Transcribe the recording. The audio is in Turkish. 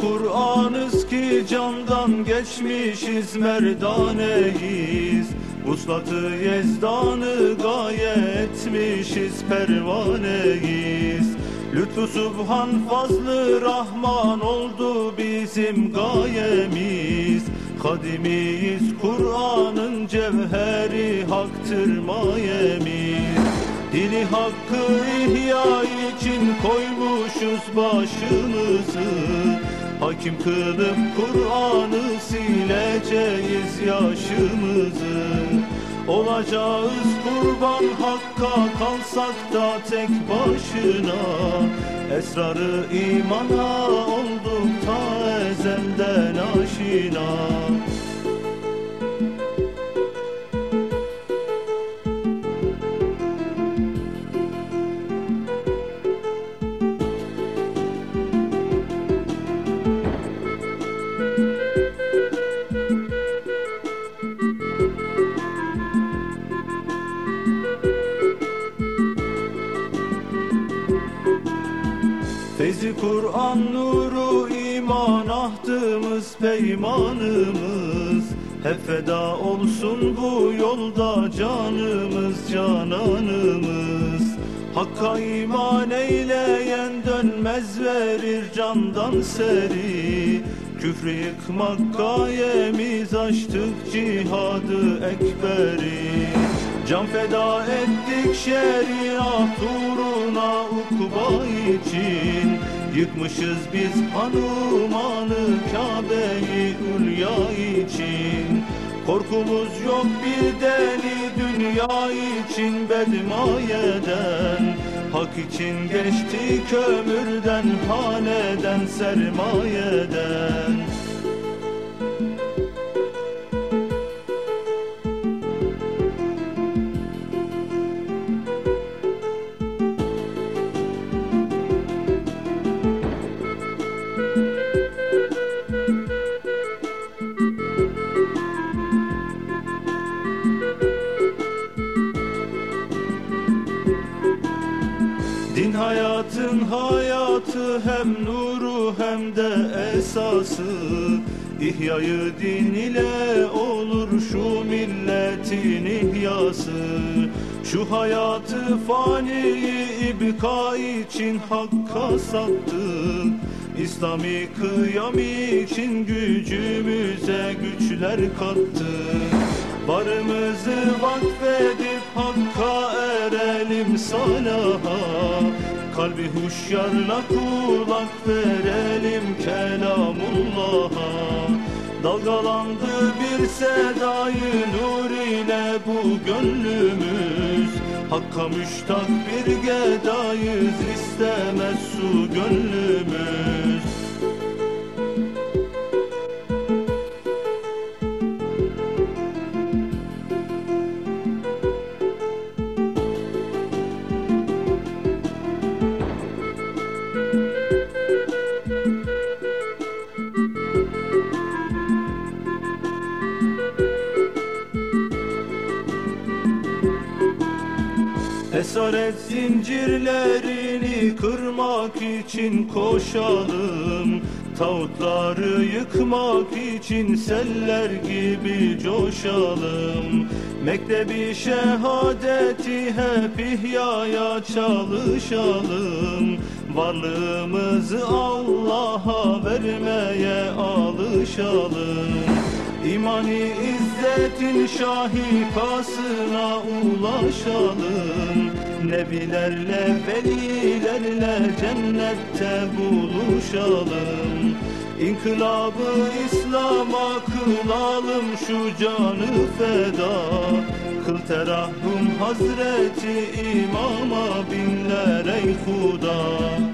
Kur'an'ız ki candan geçmişiz merdaneyiz. Vuslatı yezdanı gaye etmişiz pervaneyiz. Lütfu Subhan fazlı Rahman oldu bizim gayemiz. Kadimiyiz Kur'an'ın cevheri haktır mayemiz Dini hakkı ihya için koymuşuz başımızı. Hakim kılıp Kur'an'ı sileceğiz yaşımızı. Olacağız kurban hakka kalsak da tek başına. Esrarı imana olduk ta ezelden aşina Feyzi Kur'an nuru iman ahdımız peymanımız. Hep feda olsun bu yolda canımız cananımız. Hakka iman eyleyen dönmez verir candan seri. Küfrü yıkmak gayemiz açtık cihadı ekberi Can feda ettik şeriat uğruna ukba için. Yıkmışız biz hanumanı Kabe'yi ulya için. Korkumuz yok bir deli dünya için bedmayeden. Hak için geçti kömürden haneden sermayeden hayatın hayatı hem nuru hem de esası. İhyayı din ile olur şu milletin ihyası. Şu hayatı faniyi ibka için hakka sattık İslami kıyam için gücümüze güçler kattık Varımızı vakfedip hakka erelim salaha Kalbi huşyarla kulak verelim kelamullah'a. Dalgalandı bir sedayı nur ile bu gönlümüz. Hakka müştak bir gedayız istemez Esaret zincirlerini kırmak için koşalım. Tağutları yıkmak için seller gibi coşalım. Mektebi şehadeti hep ihyaya çalışalım. Varlığımızı Allah'a vermeye alışalım İmani izzetin şahikasına ulaşalım. Nebilerle velilerle cennette buluşalım. İnkılabı İslam'a kılalım şu canı feda. Kıl terahhum Hazreti İmam'a binler ey Huda